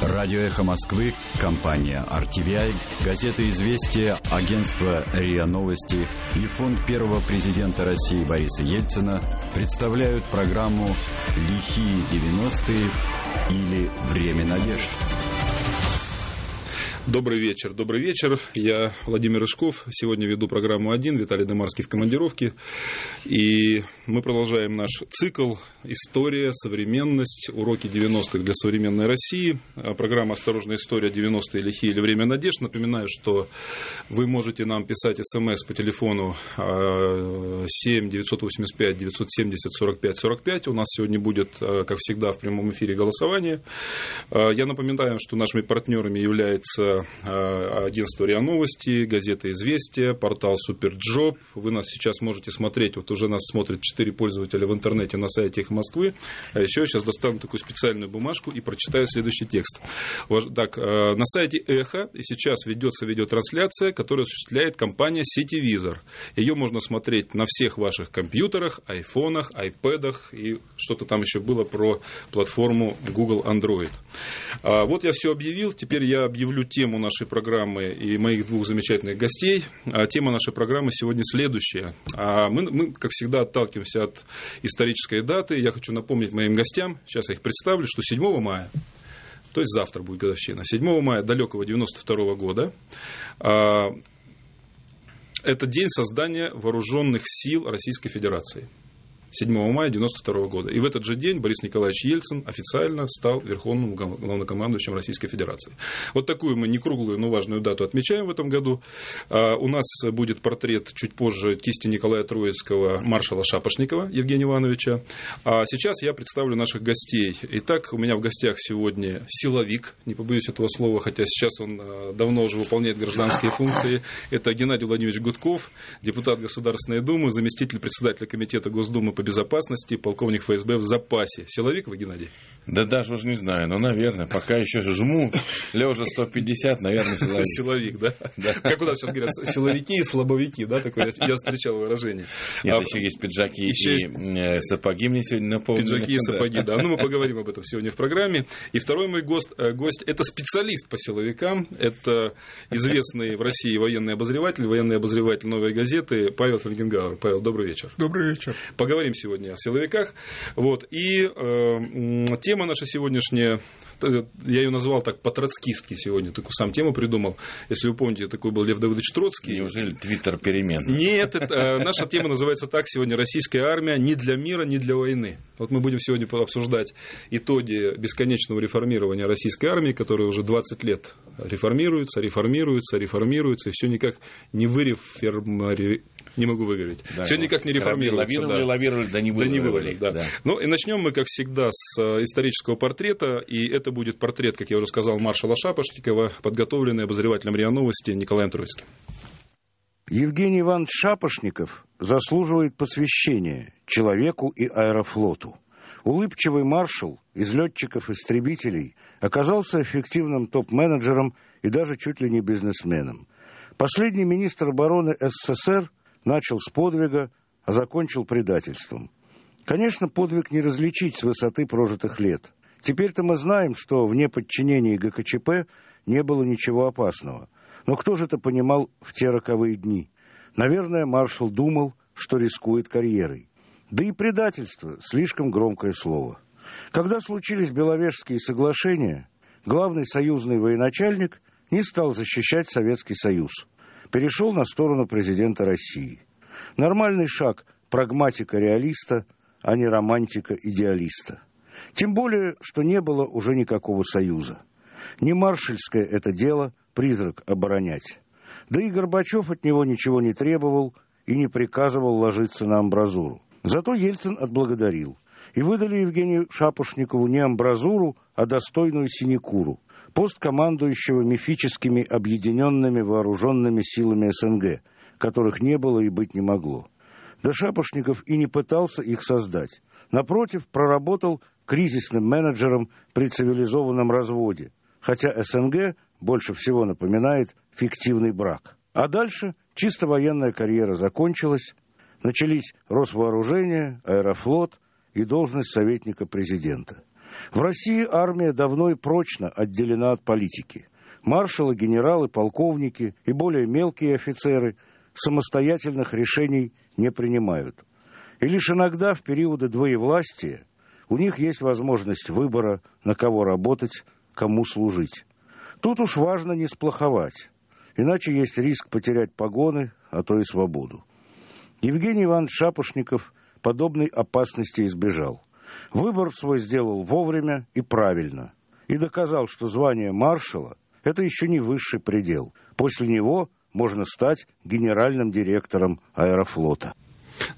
Радио «Эхо Москвы», компания RTVI, газета «Известия», агентство РИА Новости и фонд первого президента России Бориса Ельцина представляют программу «Лихие 90-е» или «Время надежд». Добрый вечер, добрый вечер. Я Владимир Рыжков. Сегодня веду программу «Один». Виталий Демарский в командировке. И мы продолжаем наш цикл «История, современность. Уроки 90-х для современной России». Программа «Осторожная история. 90-е лихие или время надежд». Напоминаю, что вы можете нам писать смс по телефону 7 985 970 45 45. У нас сегодня будет, а, как всегда, в прямом эфире голосование. А, я напоминаю, что нашими партнерами является Э, агентство РИА Новости, газета «Известия», портал Superjob. Вы нас сейчас можете смотреть, вот уже нас смотрят 4 пользователя в интернете на сайте Эха Москвы. А еще я сейчас достану такую специальную бумажку и прочитаю следующий текст. Так, э, на сайте Эхо сейчас ведется видеотрансляция, которую осуществляет компания Сетивизор. Ее можно смотреть на всех ваших компьютерах, айфонах, айпэдах и что-то там еще было про платформу Google Android. А вот я все объявил, теперь я объявлю тему тему нашей программы и моих двух замечательных гостей. А тема нашей программы сегодня следующая. А мы, мы, как всегда, отталкиваемся от исторической даты. Я хочу напомнить моим гостям, сейчас я их представлю, что 7 мая то есть завтра будет годовщина, 7 мая далекого 92 года, а, это день создания вооруженных сил Российской Федерации. 7 мая 1992 года. И в этот же день Борис Николаевич Ельцин официально стал верховным главнокомандующим Российской Федерации. Вот такую мы не круглую, но важную дату отмечаем в этом году. А, у нас будет портрет чуть позже кисти Николая Троицкого маршала Шапошникова Евгения Ивановича. А сейчас я представлю наших гостей. Итак, у меня в гостях сегодня силовик, не побоюсь этого слова, хотя сейчас он а, давно уже выполняет гражданские функции. Это Геннадий Владимирович Гудков, депутат Государственной Думы, заместитель председателя Комитета Госдумы по безопасности, полковник ФСБ в запасе. Силовик вы, Геннадий? Да даже уже не знаю, но, наверное, пока еще жму, лежа 150, наверное, силовик. Силовик, да? да? Как у нас сейчас говорят, силовики и слабовики, да, такое я встречал выражение. Нет, а, еще есть пиджаки еще и есть... сапоги мне сегодня напомнили. Пиджаки и сапоги, да. Ну, мы поговорим об этом сегодня в программе. И второй мой гость, э, гость это специалист по силовикам, это известный в России военный обозреватель, военный обозреватель «Новой газеты» Павел Фельгенгауэр. Павел, добрый вечер. Добрый вечер. Поговорим поговорим сегодня о силовиках. Вот. И э, тема наша сегодняшняя, я ее назвал так по-троцкистски сегодня, такую сам тему придумал. Если вы помните, такой был Лев Давыдович Троцкий. Неужели твиттер перемен? Нет, это, э, наша тема называется так сегодня «Российская армия не для мира, не для войны». Вот мы будем сегодня обсуждать итоги бесконечного реформирования российской армии, которая уже 20 лет реформируется, реформируется, реформируется, и все никак не выреформируется не могу выговорить. Да, Все никак не реформируется. Лавировали, да. лавировали, да не вывалили. Да не вывалили, да. да. Ну и начнем мы, как всегда, с э, исторического портрета. И это будет портрет, как я уже сказал, маршала Шапошникова, подготовленный обозревателем РИА Новости Николаем Троицким. Евгений Иванович Шапошников заслуживает посвящения человеку и аэрофлоту. Улыбчивый маршал из летчиков-истребителей оказался эффективным топ-менеджером и даже чуть ли не бизнесменом. Последний министр обороны СССР начал с подвига, а закончил предательством. Конечно, подвиг не различить с высоты прожитых лет. Теперь-то мы знаем, что в неподчинении ГКЧП не было ничего опасного. Но кто же это понимал в те роковые дни? Наверное, маршал думал, что рискует карьерой. Да и предательство – слишком громкое слово. Когда случились Беловежские соглашения, главный союзный военачальник не стал защищать Советский Союз – перешел на сторону президента России. Нормальный шаг прагматика-реалиста, а не романтика-идеалиста. Тем более, что не было уже никакого союза. Не маршальское это дело призрак оборонять. Да и Горбачев от него ничего не требовал и не приказывал ложиться на амбразуру. Зато Ельцин отблагодарил. И выдали Евгению Шапошникову не амбразуру, а достойную синекуру – пост командующего мифическими объединенными вооруженными силами СНГ, которых не было и быть не могло. Да Шапошников и не пытался их создать. Напротив, проработал кризисным менеджером при цивилизованном разводе, хотя СНГ больше всего напоминает фиктивный брак. А дальше чисто военная карьера закончилась, начались Росвооружение, Аэрофлот и должность советника президента. В России армия давно и прочно отделена от политики. Маршалы, генералы, полковники и более мелкие офицеры самостоятельных решений не принимают. И лишь иногда в периоды двоевластия у них есть возможность выбора, на кого работать, кому служить. Тут уж важно не сплоховать, иначе есть риск потерять погоны, а то и свободу. Евгений Иванович Шапошников подобной опасности избежал. Выбор свой сделал вовремя и правильно. И доказал, что звание маршала – это еще не высший предел. После него можно стать генеральным директором аэрофлота.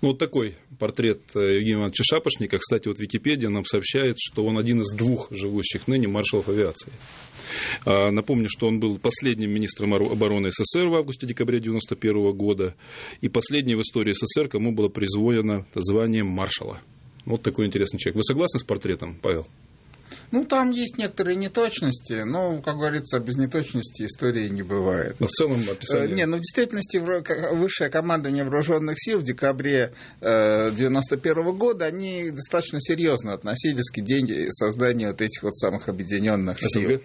Ну, вот такой портрет э, Евгения Ивановича Шапошника. Кстати, вот Википедия нам сообщает, что он один из двух живущих ныне маршалов авиации. А, напомню, что он был последним министром обороны СССР в августе-декабре 1991 года и последний в истории СССР, кому было призвоено звание маршала. Вот такой интересный человек. Вы согласны с портретом, Павел? Ну, там есть некоторые неточности, но, как говорится, без неточности истории не бывает. Но в целом описание... Э, не, ну, в действительности, высшее командование вооруженных сил в декабре 1991 э, года, они достаточно серьезно относились к идее создания вот этих вот самых объединенных сил.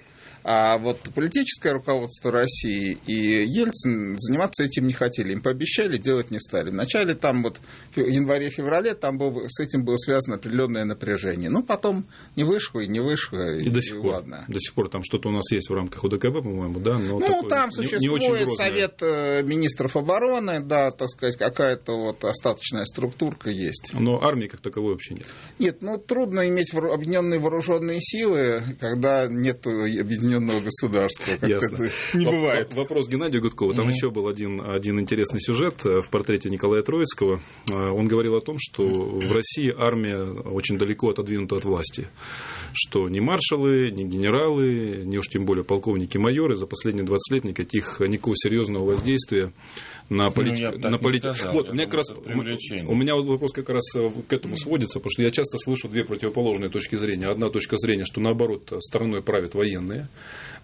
А вот политическое руководство России и Ельцин заниматься этим не хотели. Им пообещали, делать не стали. Вначале там вот в январе-феврале там был, с этим было связано определенное напряжение. Ну, потом не вышло и не вышло. И, и до сих и пор. Ладно. До сих пор там что-то у нас есть в рамках УДКБ, по-моему, да? Но ну, там существует не, не Совет э, министров обороны, да, так сказать, какая-то вот остаточная структурка есть. Но армии как таковой вообще нет. Нет, ну трудно иметь объединенные вооруженные силы, когда нет объединенных объединенного государства. Ясно. Не бывает. Вопрос Геннадия Гудкова. Там еще был один, один интересный сюжет э, в портрете Николая Троицкого. Э, он говорил о том, что в России армия очень далеко отодвинута от власти. Что ни маршалы, ни генералы, ни уж тем более полковники, майоры за последние 20 лет никаких, никакого серьезного воздействия на политику. Ну, на полит... вот, у меня, как раз, у меня вопрос как раз э, к этому сводится, потому что я часто слышу две противоположные точки зрения. Одна точка зрения, что наоборот страной правят военные,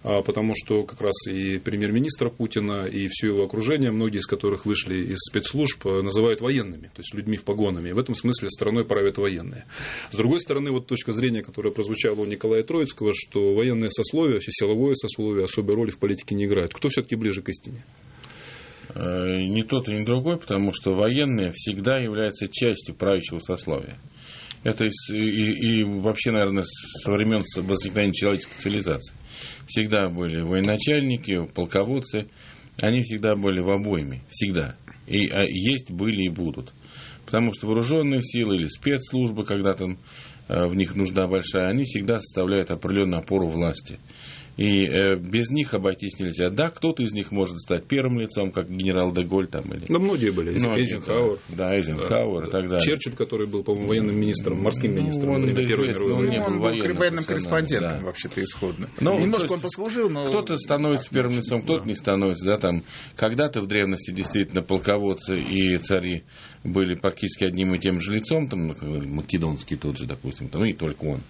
потому что как раз и премьер-министра Путина, и все его окружение, многие из которых вышли из спецслужб, э, называют военными, то есть людьми в погонами. И в этом смысле страной правят военные. С другой стороны, вот точка зрения, которая прозвучала у Николая Троицкого, что военное сословие, силовое сословие особой роли в политике не играет. Кто все-таки ближе к истине? Э, ни тот и ни другой, потому что военные всегда являются частью правящего сословия. Это и, и, и вообще, наверное, со времен возникновения человеческой цивилизации. Всегда были военачальники, полководцы, они всегда были в обойме, всегда. И а есть, были и будут. Потому что вооруженные силы или спецслужбы, когда там э, в них нужда большая, они всегда составляют определенную опору власти. И э, без них обойтись нельзя. Да, кто-то из них может стать первым лицом, как генерал Деголь там или. Да, многие были. Многие, Эйзенхауэр. Да, Эйзенхауэр да, и так далее. Черчилль, который был, по-моему, военным министром, морским министром он, время Первой мировой войны. Он, был военным, военным корреспондентом, да. вообще-то, исходно. Ну, Немножко он послужил, но... Кто-то становится первым лицом, кто-то да. не становится. Да, там, когда-то в древности действительно полководцы и цари были практически одним и тем же лицом, там, ну, Македонский тот же, допустим, там, ну и только он.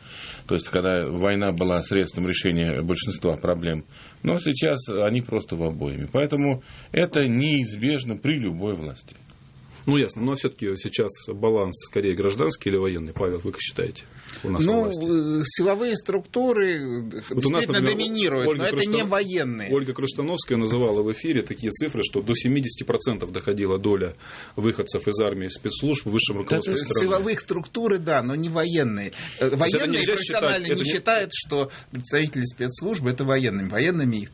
То есть, когда война была средством решения большинства проблем. Но сейчас они просто в обоими. Поэтому это неизбежно при любой власти. Ну, ясно. Но все-таки сейчас баланс скорее гражданский или военный, Павел, вы как считаете? У нас ну, э, силовые структуры вот действительно у нас, например, доминируют, Ольга но это Крустан... не военные. Ольга Крустановская называла в эфире такие цифры, что до 70% доходила доля выходцев из армии и спецслужб в высшем руководстве страны. Силовых структуры, да, но не военные. Военные профессионально считать, не, не считают, что представители спецслужб это военными. Военными их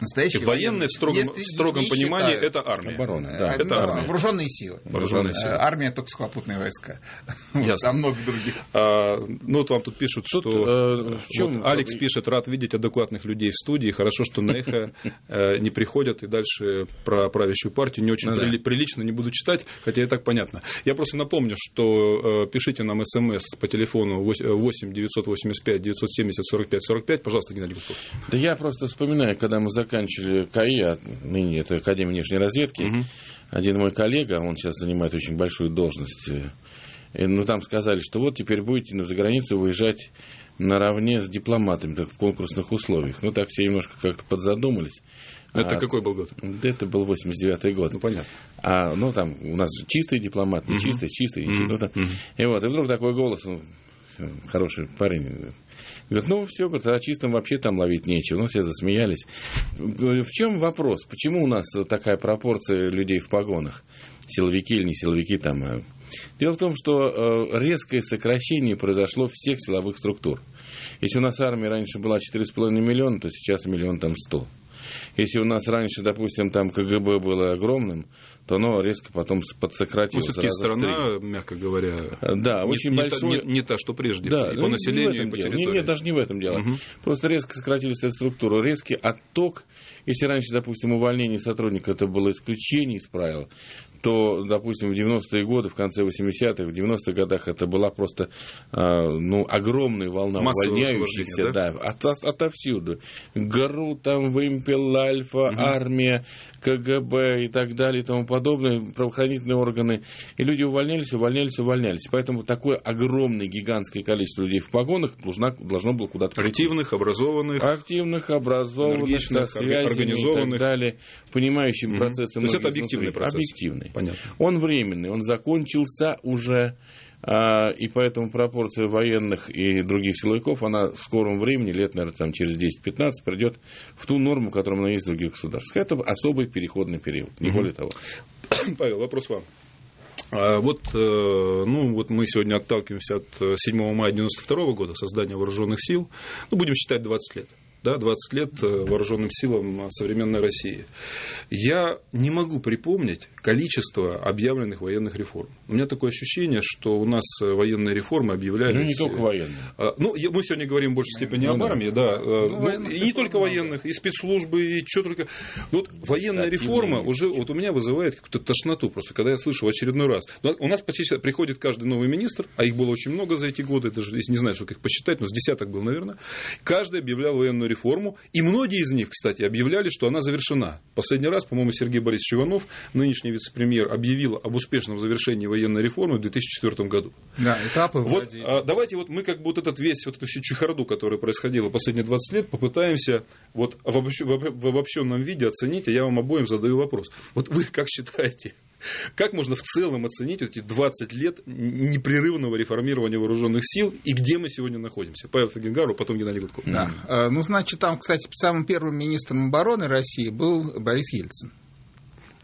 Настоящие военные в строгом, в строгом понимании считают. это армия. Оборона, да. Это да, армия. Вооруженные силы. Вооруженные силы. Э, армия только сухопутные войска. Ясно. А много других. А, ну, вот вам тут пишут, что... Э, в чем вот Алекс пишет, рад видеть адекватных людей в студии. Хорошо, что на эхо э, не приходят. И дальше про правящую партию не очень ну, да. прилично, не буду читать, хотя и так понятно. Я просто напомню, что э, пишите нам смс по телефону 8 985 970 45 45. Пожалуйста, Геннадий Гудков. Да я просто вспоминаю, когда мы заканчивали КАИ, а ныне это Академия внешней разведки, угу. один мой коллега, он сейчас занимает очень большую должность, и, ну, там сказали, что вот теперь будете на заграницу выезжать наравне с дипломатами, так, в конкурсных условиях. Ну, так все немножко как-то подзадумались. Это а, какой был год? Это был 89-й год. Ну, понятно. А, ну, там у нас чистый дипломат, не чистый, чистый. Ну, там. И вот, и вдруг такой голос, ну, хороший парень. Говорит, ну все, говорит, а чистым вообще там ловить нечего. Ну, все засмеялись. В чем вопрос? Почему у нас такая пропорция людей в погонах? Силовики или не силовики там? э? Дело в том, что э, резкое сокращение произошло всех силовых структур. Если у нас армия раньше была 4,5 миллиона, то сейчас миллион там 100. Если у нас раньше, допустим, там КГБ было огромным, то оно резко потом с- Ну, подсократилось. все-таки страна, мягко говоря, Да, не- очень не, большой... та, не, не та, что прежде, Да, и ну, по не в населению, и этом по территории. Не, нет, даже не в этом дело. Мгм. Просто резко сократились эту структуру. Резкий отток. Если раньше, допустим, увольнение сотрудника это было исключение из правил, то, допустим, в 90-е годы, в конце 80-х, в 90-х годах это была просто э, ну, огромная волна Массовое увольняющихся освобождение, да, от, от- отовсюду. ГРУ, там, Вымпел, Альфа, армия, КГБ и так далее и тому подобное, правоохранительные органы. И люди увольнялись, увольнялись, увольнялись. Поэтому такое огромное, гигантское количество людей в погонах должна, должно было куда-то прийти. Активных, образованных. Активных, образованных, со связями и так далее, понимающим Мгм. процессы. То есть это объективный процесс. Объективный. Понятно. Он временный, он закончился уже, а, и поэтому пропорция военных и других силовиков, она в скором времени, лет, наверное, там, через 10-15, придет в ту норму, которая она есть в других государствах. Это особый переходный период, не более того. Павел, вопрос вам. А Вот, э, ну, вот мы сегодня отталкиваемся от э, 7 мая 92 года, создания вооруженных сил. Ну, будем считать 20 лет. Да, 20 лет э, вооруженным силам современной России. Я не могу припомнить количество объявленных военных реформ. У меня такое ощущение, что у нас э, военные реформы объявлялись... Ну, не только военные. А, Ну, мы сегодня говорим в большей степени Ну, об армии, да. э, ну, военных и не только военных, и спецслужбы, и что только. Ну, Вот военная реформа уже вот у меня вызывает какую-то тошноту просто, когда я слышу в очередной раз. Ну, У нас почти приходит каждый новый министр, а их было очень много за эти годы, даже не знаю, сколько их посчитать, но с десяток был, наверное. Каждый объявлял военную реформу, и многие из них, кстати, объявляли, что она завершена. Последний раз, по-моему, Сергей Борисович Иванов, нынешний вице-премьер, объявил об успешном завершении военной реформы в 2004 году. Да, этапы Вот а, давайте вот мы как бы вот этот весь, вот эту всю чехарду, которая происходила последние 20 лет, попытаемся вот в, обобщ- в об- в обобщенном виде оценить, и я вам обоим задаю вопрос. Вот вы как считаете, как можно в целом оценить вот эти 20 лет непрерывного реформирования вооруженных сил и где мы сегодня находимся? Павел Фагенгару, потом Геннадий Гудков. Да. Э, Ну, значит, там, кстати, самым первым министром обороны России был Борис Ельцин.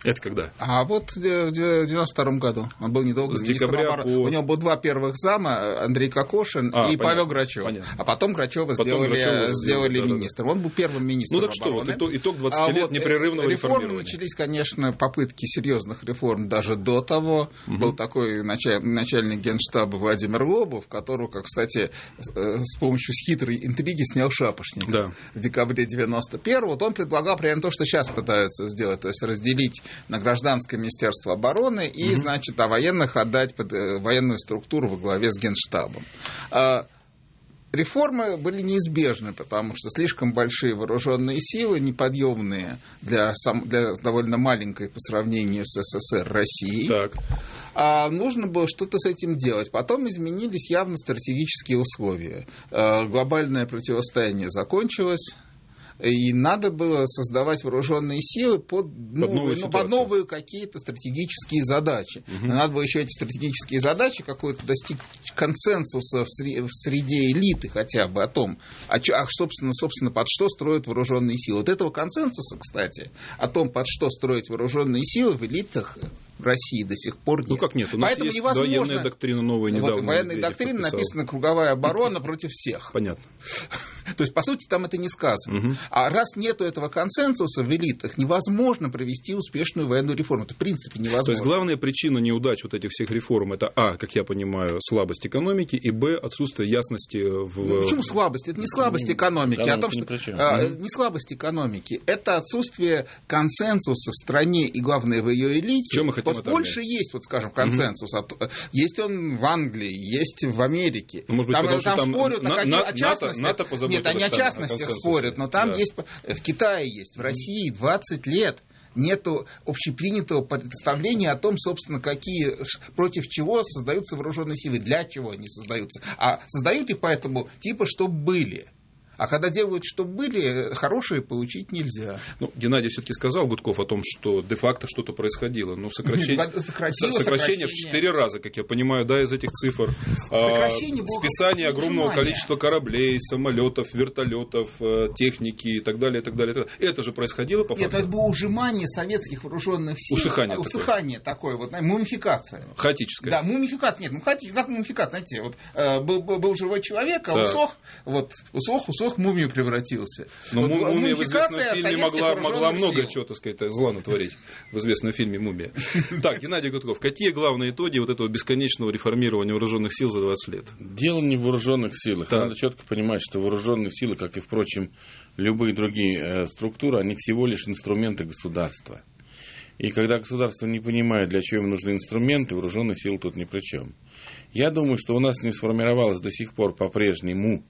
Это когда? А вот э, в 92 году он был недолго С декабря обороны. по- У него было два первых зама, Андрей Кокошин А, и понятно, Павел Грачев. понятно. А потом Грачева Потом сделали, Грачева сделали сделали, да-да-да. министром. Он был первым министром Ну так что, вот обороны. итог, итог 20 А лет вот, э, непрерывного реформы начались, конечно, попытки серьезных реформ даже до того. Был такой началь- начальник генштаба Владимир Лобов, которого, как, кстати, с э, с помощью хитрой интриги снял Шапошник Да. в декабре 91 вот он предлагал примерно то, что сейчас пытаются сделать, то есть разделить на гражданское министерство обороны и, значит, а военных отдать под э, военную структуру во главе с генштабом. А, Реформы были неизбежны, потому что слишком большие вооруженные силы, неподъемные для, сам- для довольно маленькой по сравнению с СССР России. Так. А нужно было что-то с этим делать. Потом изменились явно стратегические условия. Э, Глобальное противостояние закончилось. И надо было создавать вооруженные силы под, новые, новую ну, под ситуацию. новые какие-то стратегические задачи. Но надо было еще эти стратегические задачи какой-то достичь консенсуса в, сре- в среде элиты хотя бы о том, а, а, собственно, собственно, под что строят вооруженные силы. Вот этого консенсуса, кстати, о том, под что строить вооруженные силы в элитах России до сих пор нет. Ну как нет? У нас Поэтому есть невозможно... военная доктрина новая Вот недавно. в военной Медведев доктрине подписал. написано круговая оборона против всех. Понятно. То есть, по сути, там это не сказано. Мгм. А раз нету этого консенсуса в элитах, невозможно провести успешную военную реформу. Это в принципе невозможно. То есть главная причина неудач вот этих всех реформ это а, как я понимаю, слабость экономики и б, отсутствие ясности в. Ну, Почему слабость? Это не слабость экономики, а экономика том, что чем. а, не слабость экономики, это отсутствие консенсуса в стране и главное в ее элите. Чем мы хотим вот в Польше есть, вот скажем, консенсус. То- Есть он в Англии, есть в Америке. Ну, может быть, там потому там там спорят на- о, на- о НАТО- частностях. НАТО позаботилось Нет, они о о частностях консенсусе. спорят, но там Да. есть, в Китае есть, в России 20 лет нету общепринятого представления о том, собственно, какие, против чего создаются вооруженные силы, для чего они создаются. А создают их поэтому типа, чтобы были. А когда делают, что были, хорошие получить нельзя. Ну, Геннадий все-таки сказал, Гудков, о том, что де-факто что-то происходило. Но сокращение, Сократило, сокращение в сокращение. 4 раза, как я понимаю, да, из этих цифр. А, Сокращение было списание огромного ужимание. количества кораблей, самолетов, вертолетов, э, техники и так далее, и так далее. и так далее. Это же происходило по Нет, факту? это было ужимание советских вооруженных сил. Усыхание такое. Усыхание такое, вот, знаете, мумификация. Хаотическое. Да, мумификация. Нет, ну как мумификация, знаете, вот э, был, был живой человек, а Да. усох, вот, усох, усох, в мумию превратился. Но Вот му- мумия в известном фильме могла, могла много сил. чего, так сказать, зла натворить в известном фильме «Мумия». Так, Геннадий Гудков, какие главные итоги вот этого бесконечного реформирования вооруженных сил за 20 лет? Дело не в вооруженных силах. Так. Надо четко понимать, что вооруженные силы, как и, впрочем, любые другие э, структуры, они всего лишь инструменты государства. И когда государство не понимает, для чего им нужны инструменты, вооруженные силы тут ни при чем. Я думаю, что у нас не сформировалась до сих пор по-прежнему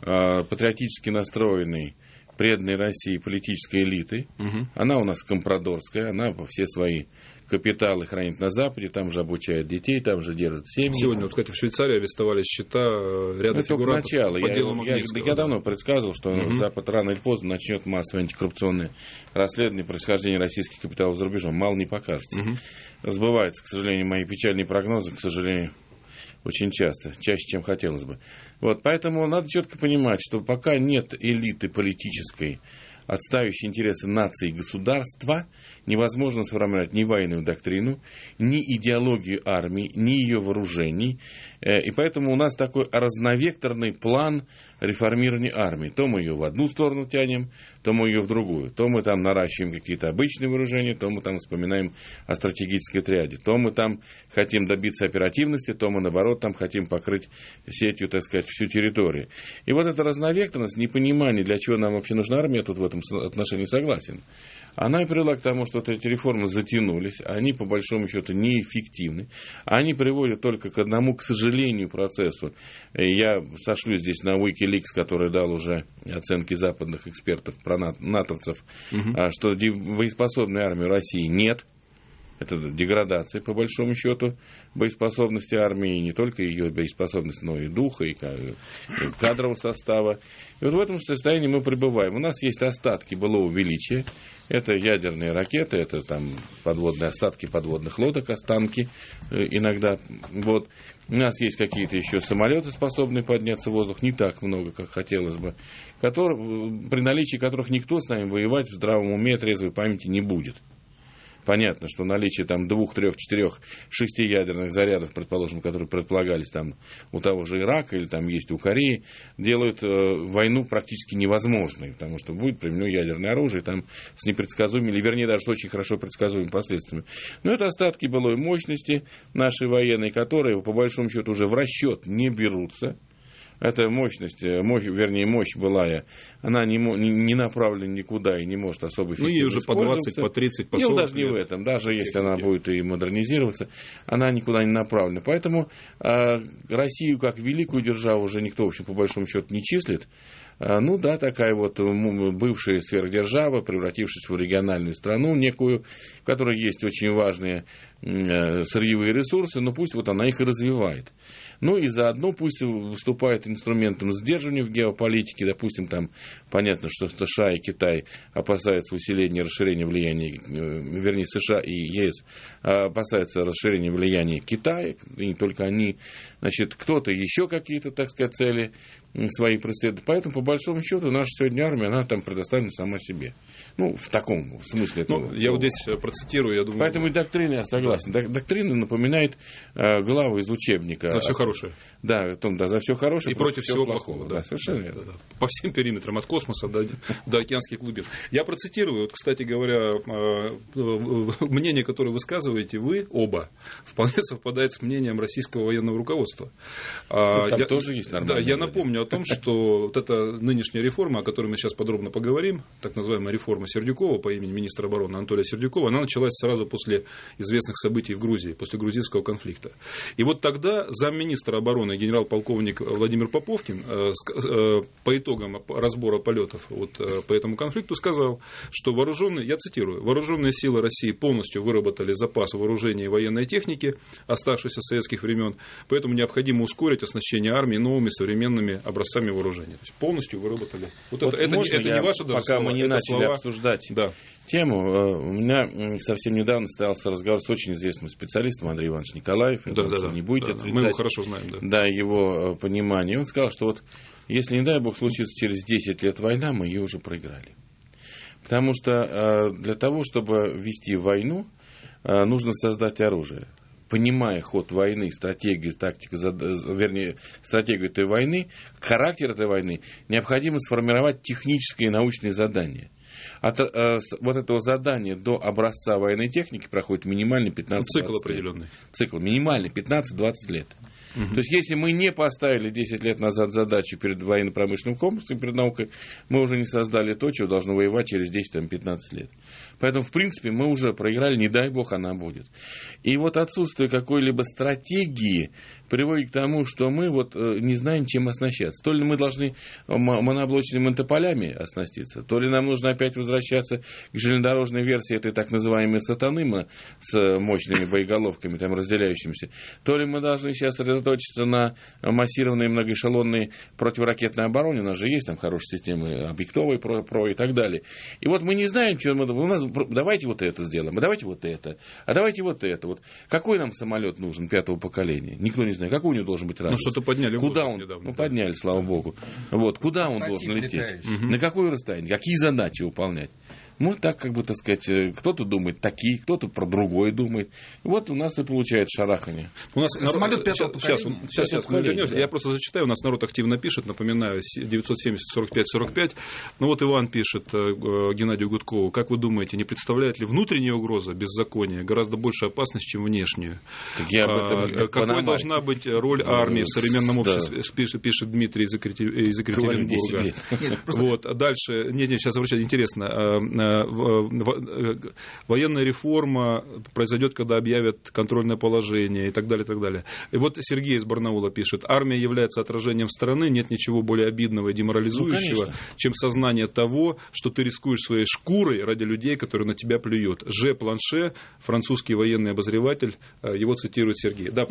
патриотически настроенной, преданной России политической элиты. Она у нас компрадорская, она все свои капиталы хранит на Западе, там же обучает детей, там же держит семьи. Сегодня, вот, кстати, в Швейцарии арестовали счета э, ряда Ну, это только фигурантов начало. по Я, делу я- я да. давно предсказывал, что Мгм. Запад рано или поздно начнет массовое антикоррупционное расследование происхождения российских капиталов за рубежом. Мало не покажется. Мгм. Сбываются, к сожалению, мои печальные прогнозы, к сожалению, очень часто, чаще, чем хотелось бы. Вот, поэтому надо четко понимать, что пока нет элиты политической, отстаивающей интересы нации и государства, невозможно сформировать ни военную доктрину, ни идеологию армии, ни ее вооружений. Э, И поэтому у нас такой разновекторный план реформирования армии. То мы ее в одну сторону тянем, то мы ее в другую. То мы там наращиваем какие-то обычные вооружения, то мы там вспоминаем о стратегической отряде. То мы там хотим добиться оперативности, то мы, наоборот, там хотим покрыть сетью, так сказать, всю территорию. И вот эта разновекторность, непонимание, для чего нам вообще нужна армия, тут в этом с- отношении согласен. Она и привела к тому, что эти реформы затянулись, они по большому счету неэффективны. Они приводят только к одному, к сожалению, процессу. Э, Я сошлюсь здесь на Wikileaks, который дал уже оценки западных экспертов про нат- натовцев, а, что боеспособной армии России нет. Это деградация, по большому счету, боеспособности армии, не только ее боеспособность, но и духа, и ка- и кадрового состава. И вот в этом состоянии мы пребываем. У нас есть остатки былого величия. Это ядерные ракеты, это там подводные остатки подводных лодок, останки э, иногда. Вот. У нас есть какие-то еще самолеты, способные подняться в воздух, не так много, как хотелось бы, которые, при наличии которых никто с нами воевать в здравом уме, трезвой памяти не будет. Понятно, что наличие там двух, трех, четырех, шести ядерных зарядов, предположим, которые предполагались там у того же Ирака или там есть у Кореи, делают э, войну практически невозможной, потому что будет применено ядерное оружие там с непредсказуемыми, или вернее даже с очень хорошо предсказуемыми последствиями. Но это остатки былой мощности нашей военной, которые по большому счету уже в расчет не берутся. Эта мощность, э, мощь, вернее, мощь былая, она не, не, направлена никуда и не может особо Ну, ей эффективно уже по 20, использоваться. по 30, по Дело 40 даже не в этом. Даже если она будет и модернизироваться, она никуда не направлена. Поэтому э, Россию как великую державу уже никто, в общем, по большому счету не числит. А, Ну да, такая вот м, бывшая сверхдержава, превратившись в региональную страну некую, в которой есть очень важные э, сырьевые ресурсы, но пусть вот она их и развивает. Ну и заодно пусть выступает инструментом сдерживания в геополитике. Допустим, там понятно, что США и Китай опасаются усиления расширения влияния, э, вернее, США и ЕС опасаются расширения влияния Китая, и не только они. Значит, кто-то еще какие-то, так сказать, цели свои преследует. Поэтому, по большому счету, наша сегодня армия, она там предоставлена сама себе. Ну, в таком смысле. этого Ну, я вот здесь э, процитирую, я думаю... Поэтому и доктрина, я согласен. Док- Доктрина напоминает э, главу из учебника. За все хорошее. Да, том, да, за все хорошее. И против всего плохого. Да, совершенно верно. Да, да. По всем периметрам, от космоса до, до океанских глубин. Я процитирую, вот, кстати говоря, э, мнение, которое высказываете вы оба, вполне совпадает с мнением российского военного руководства. А, Ну, там я- тоже есть Да, нормальные я напомню о том, что вот эта нынешняя реформа, о которой мы сейчас подробно поговорим, так называемая реформа Сердюкова по имени министра обороны Анатолия Сердюкова, она началась сразу после известных событий в Грузии, после грузинского конфликта. И вот тогда замминистра обороны генерал-полковник Владимир Поповкин э, э, по итогам разбора полетов вот, э, по этому конфликту сказал, что вооруженные, я цитирую, вооруженные силы России полностью выработали запас вооружения и военной техники, оставшейся с советских времен, поэтому необходимо ускорить оснащение армии новыми современными образцами вооружения. То есть полностью выработали. Вот, вот это, это, это не ваши даже Пока слова, мы не начали слова... обсуждать да. тему, у меня совсем недавно состоялся разговор с очень известным специалистом Андреем Ивановичем Николаев. Да, да, да, не будете да, Мы его хорошо знаем. Да, да его э, понимание. Он сказал, что вот если, не дай бог, случится через 10 лет война, мы ее уже проиграли. Потому что э, для того, чтобы вести войну, нужно создать оружие понимая ход войны, стратегию, тактику, вернее, стратегию этой войны, характер этой войны, необходимо сформировать технические и научные задания. От э, вот этого задания до образца военной техники проходит минимальный 15 Цикл определенный. Цикл минимальный 15-20 лет. Угу. То есть, если мы не поставили 10 лет назад задачу перед военно-промышленным комплексом, перед наукой, мы уже не создали то, что должно воевать через 10-15 лет. Поэтому, в принципе, мы уже проиграли, не дай бог она будет. И вот отсутствие какой-либо стратегии приводит к тому, что мы вот э, не знаем, чем оснащаться. То ли мы должны моноблочными монтополями оснаститься, то ли нам нужно опять возвращаться к железнодорожной версии этой так называемой сатаны с мощными боеголовками, там разделяющимися, то ли мы должны сейчас сосредоточиться на массированной многоэшелонной противоракетной обороне, у нас же есть там хорошие системы объектовой, ПРО, ПРО и так далее. И вот мы не знаем, что мы... У нас, давайте вот это сделаем, а давайте вот это, а давайте вот это. Вот. Какой нам самолет нужен пятого поколения? Никто не знаю, какой у него должен быть радиус? Ну, что-то подняли. Куда он? Недавно, ну, да. подняли, слава богу. Вот, куда он должен лететь? Угу. На какое расстояние? Какие задачи выполнять? Ну, так, как бы, так сказать, э, кто-то думает такие, кто-то про другой думает. Вот у нас и получается шарахание. У нас народ... Самолет пятого сейчас, поколения. Сейчас, сейчас, сейчас мы вернемся. Да. Я просто зачитаю, у нас народ активно пишет, напоминаю, 970-45-45. Ну вот Иван пишет э, Геннадию Гудкову, как вы думаете, не представляет ли внутренняя угроза беззакония гораздо больше опасность, чем внешнюю? Так я об этом а, какой должна быть роль армии в современном обществе, да. пишет, пишет Дмитрий из Екатеринбурга. Вот, а дальше, нет, нет, сейчас обращаюсь, интересно, а, Э, военная реформа произойдет, когда объявят контрольное положение и так далее, и так далее. И вот Сергей из Барнаула пишет, армия является отражением страны, нет ничего более обидного и деморализующего, ну, чем сознание того, что ты рискуешь своей шкурой ради людей, которые на тебя плюют. Ж. Планше, французский военный обозреватель, э, его цитирует Сергей. Да,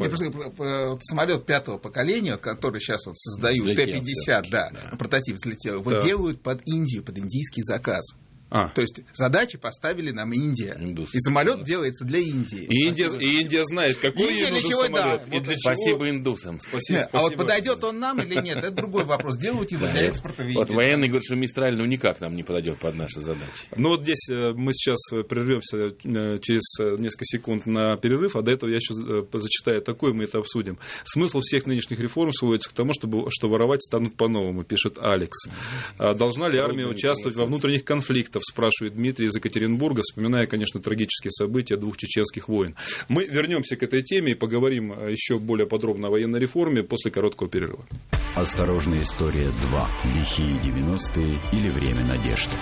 самолет пятого поколения, который сейчас вот создают, Т-50, да, да, прототип взлетел, его да. делают под Индию, под индийский заказ. А. То есть задачи поставили нам Индия. Индус. И самолет да. делается для Индии. И Индия, и Индия знает, какой Индия ей нужен чего, самолет. Да. И для спасибо чего... индусам. Спасибо, нет, спасибо. А вот подойдет он нам или нет, это другой вопрос. Делают его для экспорта в Индию. Вот военный говорит, что Мистраль ну никак нам не подойдет под наши задачи. Ну вот здесь э, мы сейчас э, прервемся э, через несколько секунд на перерыв, а до этого я еще зачитаю такое, мы это обсудим. Смысл всех нынешних реформ сводится к тому, чтобы, что воровать станут по-новому, пишет Алекс. А должна ли армия участвовать во внутренних конфликтах? Курсов, спрашивает Дмитрий из Екатеринбурга, вспоминая, конечно, трагические события двух чеченских войн. Мы вернемся к этой теме и поговорим э, еще более подробно о военной реформе после короткого перерыва. Осторожная история 2. Лихие 90-е или время надежды.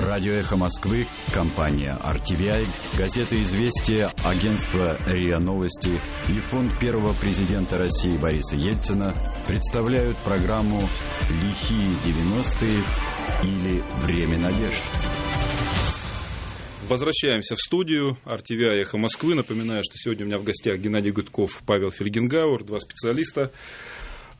Радио «Эхо Москвы», компания RTVI, газета «Известия», агентство РИА Новости и фонд первого президента России Бориса Ельцина представляют программу «Лихие 90-е» или «Время надежд». Возвращаемся в студию RTVI «Эхо Москвы». Напоминаю, что сегодня у меня в гостях Геннадий Гудков, Павел Фельгенгауэр, два специалиста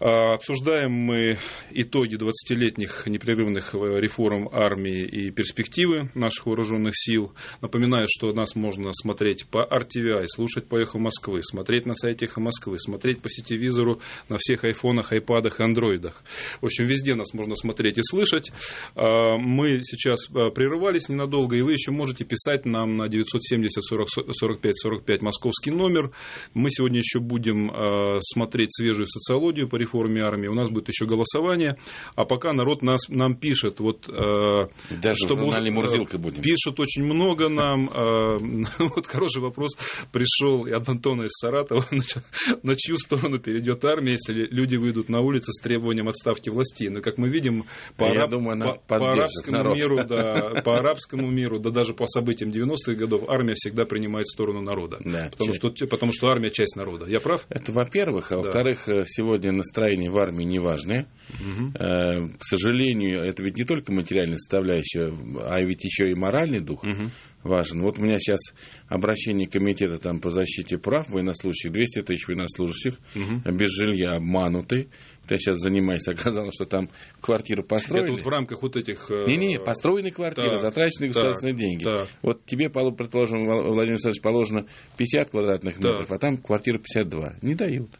обсуждаем мы итоги 20-летних непрерывных э, реформ армии и перспективы наших вооруженных сил. Напоминаю, что нас можно смотреть по RTVI, слушать по Эхо Москвы, смотреть на сайте Эхо Москвы, смотреть по сетевизору на всех айфонах, айпадах, андроидах. В общем, везде нас можно смотреть и слышать. А, мы сейчас э, прерывались ненадолго, и вы еще можете писать нам на 970 40 45 45 московский номер. Мы сегодня еще будем э, смотреть свежую социологию по реформе реформе армии. У нас будет еще голосование. А пока народ нас, нам пишет. Вот, э, Даже чтобы журнале Мурзилка будем. Пишут очень много нам. Э, вот хороший вопрос пришел и от Антона из Саратова. На чью сторону перейдет армия, если люди выйдут на улицы с требованием отставки власти? Но, как мы видим, по, араб, думаю, по, по арабскому народ. миру, да, по арабскому миру, да даже по событиям 90-х годов, армия всегда принимает сторону народа. Да, потому, что, потому что армия часть народа. Я прав? Это во-первых. А да. во-вторых, сегодня на настроения в армии неважные. Угу. К сожалению, это ведь не только материальная составляющая, а ведь еще и моральный дух угу. важен. Вот у меня сейчас обращение комитета там, по защите прав военнослужащих, 200 тысяч военнослужащих угу. без жилья обмануты. Вот я сейчас занимаюсь, оказалось, что там квартиру построили. Это вот в рамках вот этих... Не-не, э, построены квартиры, так, затрачены государственные так, деньги. Так. Вот тебе, предположим, Владимир Александрович, положено 50 квадратных метров, так. а там квартира 52. Не дают.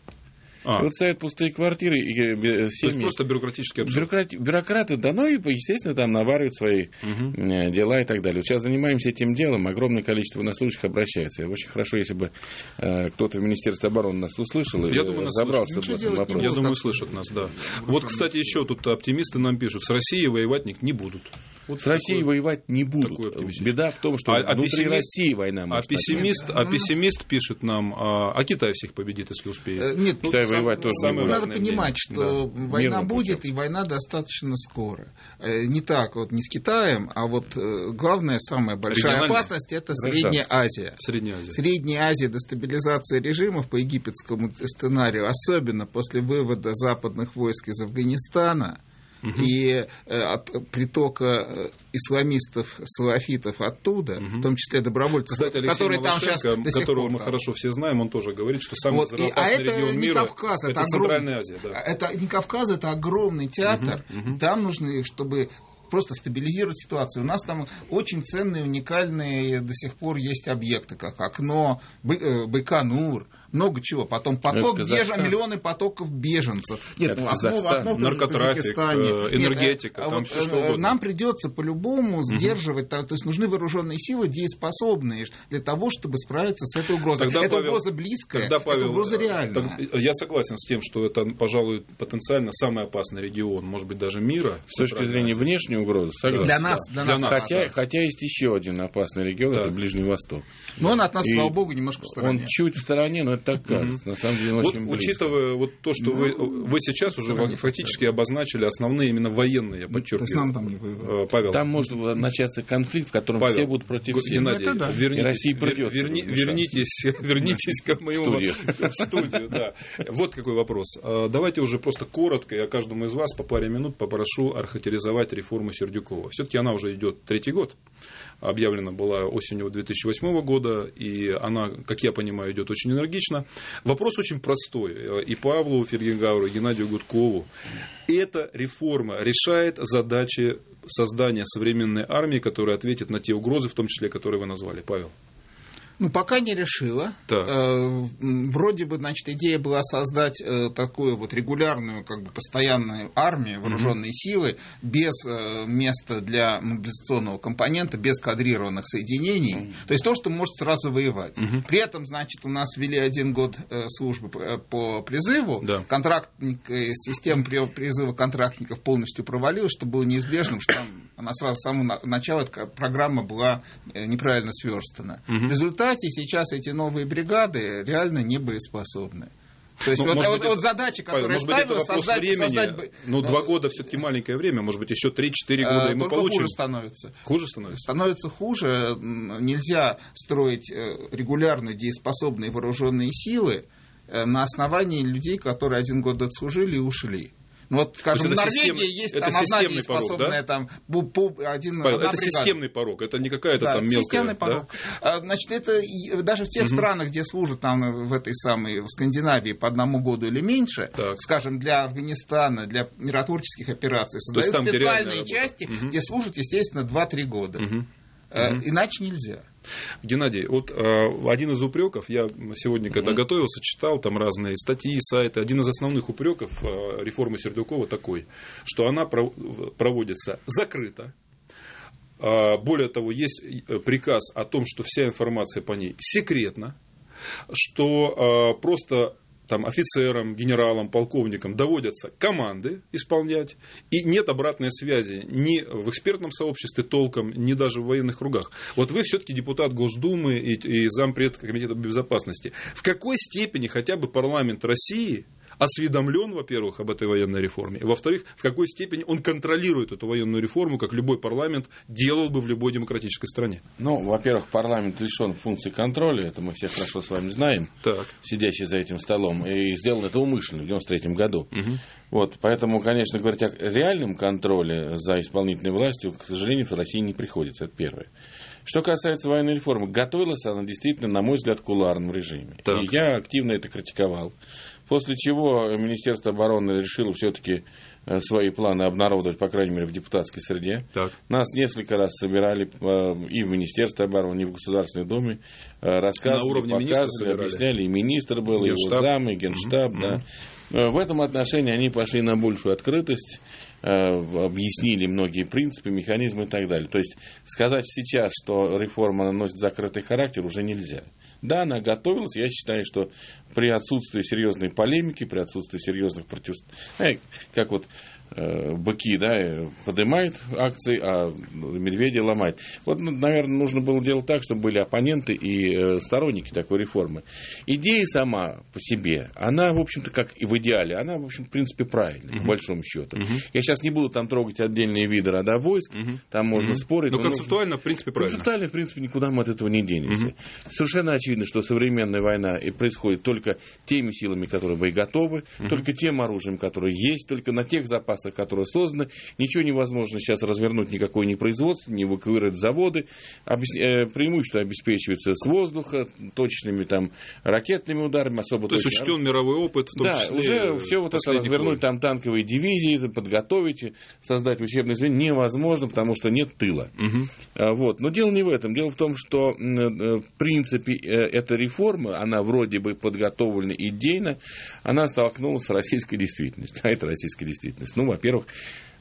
А. И вот ставят пустые квартиры и семьи. То есть просто бюрократические Бюрократи... Бюрократы, да, ну и, естественно, там наваривают свои угу. дела и так далее. Вот сейчас занимаемся этим делом, огромное количество военнослужащих обращается. Очень хорошо, если бы э, кто-то в Министерстве обороны нас услышал Я и думаю, разобрался в этом вопросе. Я думаю, слышат нас, да. Вот, кстати, еще тут оптимисты нам пишут, с Россией воевать не будут. Вот с Россией воевать не будут. Беда в том, что а, а внутри а России война может а пессимист, а пессимист пишет нам, а, а Китай всех победит, если успеет. Э, нет, Китай сам, воевать тоже не Надо понимать, что да. война Мирно будет, путем. и война достаточно скоро. Э, не так вот, не с Китаем, а вот э, главная, самая большая опасность – это Средняя Азия. Средняя Азия. Средняя Азия, дестабилизация режимов по египетскому сценарию, особенно после вывода западных войск из Афганистана – угу. и э, от притока э, исламистов, салафитов оттуда, угу. в том числе добровольцев, Кстати, Алексей которые там сейчас до которого мы там. хорошо все знаем, он тоже говорит, что самый вот, и, а регион не мира Кавказ, это, это огром... Центральная Азия. Да. Это не Кавказ, это огромный театр. Угу, угу. Там нужны, чтобы просто стабилизировать ситуацию. У нас там очень ценные, уникальные до сих пор есть объекты, как окно, э, Байконур, много чего. Потом поток бежен, миллионы потоков беженцев. Нет, ну, основа, основа наркотрафик, э, энергетика, Нет, там вот, все что э, угодно. Нам придется по-любому сдерживать, угу. то есть нужны вооруженные силы, дееспособные для того, чтобы справиться с этой угрозой. Тогда, эта Павел, угроза близкая, тогда, Павел, эта угроза реальная. Так, я согласен с тем, что это, пожалуй, потенциально самый опасный регион, может быть, даже мира. С точки зрения внешней угрозы, согласен. Для нас, для нас. Хотя, хотя есть еще один опасный регион, да. это Ближний Восток. Но он от нас, И слава богу, немножко в стороне. Он чуть в стороне, но это так кажется. На самом деле, вот, очень близко. Учитывая вот то, что вы, ну, вы сейчас уже фактически обозначили основные именно военные, я подчеркиваю. Там, э, Павел. там может начаться конфликт, в котором Павел, все будут против всех. Геннадий, это да. вернитесь, России придется верни, вернитесь, вернитесь к моему в студию. Да. Вот какой вопрос. А, давайте уже просто коротко, я каждому из вас по паре минут попрошу архитектуризовать реформу Сердюкова. Все-таки она уже идет третий год объявлена была осенью 2008 года, и она, как я понимаю, идет очень энергично. Вопрос очень простой. И Павлу Фергенгауру, и Геннадию Гудкову. Эта реформа решает задачи создания современной армии, которая ответит на те угрозы, в том числе, которые вы назвали. Павел. Ну, пока не решила. Так. Э, вроде бы, значит, идея была создать э, такую вот регулярную, как бы постоянную армию, вооруженные угу. силы, без э, места для мобилизационного компонента, без кадрированных соединений. Угу. То есть то, что может сразу воевать. Угу. При этом, значит, у нас ввели один год службы по призыву. Да. Контрактник, система призыва контрактников полностью провалилась, что было неизбежным, что там она сразу с самого начала, эта программа была неправильно сверстана. Угу. Результат кстати, сейчас эти новые бригады реально не боеспособны. То есть ну, вот, вот, быть, вот задача, которая может ставила, быть, создать, времени, создать... Ну, два года все-таки маленькое время, может быть, еще 3-4 года э, и мы получим... хуже становится. Хуже становится? Становится хуже. Нельзя строить э, регулярные дееспособные вооруженные силы э, на основании людей, которые один год отслужили и ушли. Ну, вот, скажем, в Норвегии есть это там одна дееспособная, да? там, бу, бу, один, Павел, это бригада. системный порог, это не какая-то да, там мелкая... системный порог. Да? Значит, это даже в тех угу. странах, где служат там в этой самой, в Скандинавии по одному году или меньше, так. скажем, для Афганистана, для миротворческих операций, создают специальные части, угу. где служат, естественно, 2-3 года. Угу. Угу. Иначе нельзя. Геннадий, вот э, один из упреков, я сегодня, когда mm-hmm. готовился, читал там разные статьи, сайты, один из основных упреков э, реформы Сердюкова такой, что она проводится закрыто, э, более того, есть приказ о том, что вся информация по ней секретна, что просто там, офицерам, генералам, полковникам доводятся команды исполнять, и нет обратной связи ни в экспертном сообществе толком, ни даже в военных кругах. Вот вы все-таки депутат Госдумы и, и зампред Комитета безопасности. В какой степени хотя бы парламент России осведомлен, во-первых, об этой военной реформе, и, во-вторых, в какой степени он контролирует эту военную реформу, как любой парламент делал бы в любой демократической стране. Ну, во-первых, парламент лишен функции контроля, это мы все хорошо с вами знаем, так. сидящие за этим столом, и сделано это умышленно в 93 году. Угу. Вот, поэтому, конечно, говорить о реальном контроле за исполнительной властью, к сожалению, в России не приходится, это первое. Что касается военной реформы, готовилась она действительно, на мой взгляд, в кулуарном режиме. Так. И я активно это критиковал. После чего Министерство обороны решило все-таки э, свои планы обнародовать, по крайней мере, в депутатской среде. Так. Нас несколько раз собирали э, и в Министерстве обороны, и в Государственной Думе, э, рассказывали, показывали, объясняли, и министр был, Генштаб. и его зам, и Генштаб, угу. да. В этом отношении они пошли на большую открытость, объяснили многие принципы, механизмы и так далее. То есть сказать сейчас, что реформа носит закрытый характер, уже нельзя. Да, она готовилась. Я считаю, что при отсутствии серьезной полемики, при отсутствии серьезных противостояний, как вот быки, да, поднимает акции, а медведи ломает. Вот, ну, наверное, нужно было делать так, чтобы были оппоненты и э, сторонники такой реформы. Идея сама по себе, она, в общем-то, как и в идеале, она, в общем, в принципе, правильная, uh-huh. по большому счету. Uh-huh. Я сейчас не буду там трогать отдельные виды рода войск, uh-huh. там можно uh-huh. спорить. Но, но концептуально, нужно... в принципе, правильно. Концептуально, в принципе, никуда мы от этого не денемся. Uh-huh. Совершенно очевидно, что современная война и происходит только теми силами, которые боеготовы, uh-huh. только тем оружием, которое есть, только на тех запасах, запасах, которые созданы. Ничего невозможно сейчас развернуть, никакое не производство, не эвакуировать заводы. Э, преимущество обеспечивается с воздуха, точными там ракетными ударами, особо То есть учтен мировой опыт, в том да, числе уже все вот это развернуть, лет. там танковые дивизии, подготовить, создать учебные звенья невозможно, потому что нет тыла. Угу. Вот. Но дело не в этом. Дело в том, что э, в принципе э, эта реформа, она вроде бы подготовлена идейно, она столкнулась с российской действительностью. А это российская действительность. Ну, во-первых,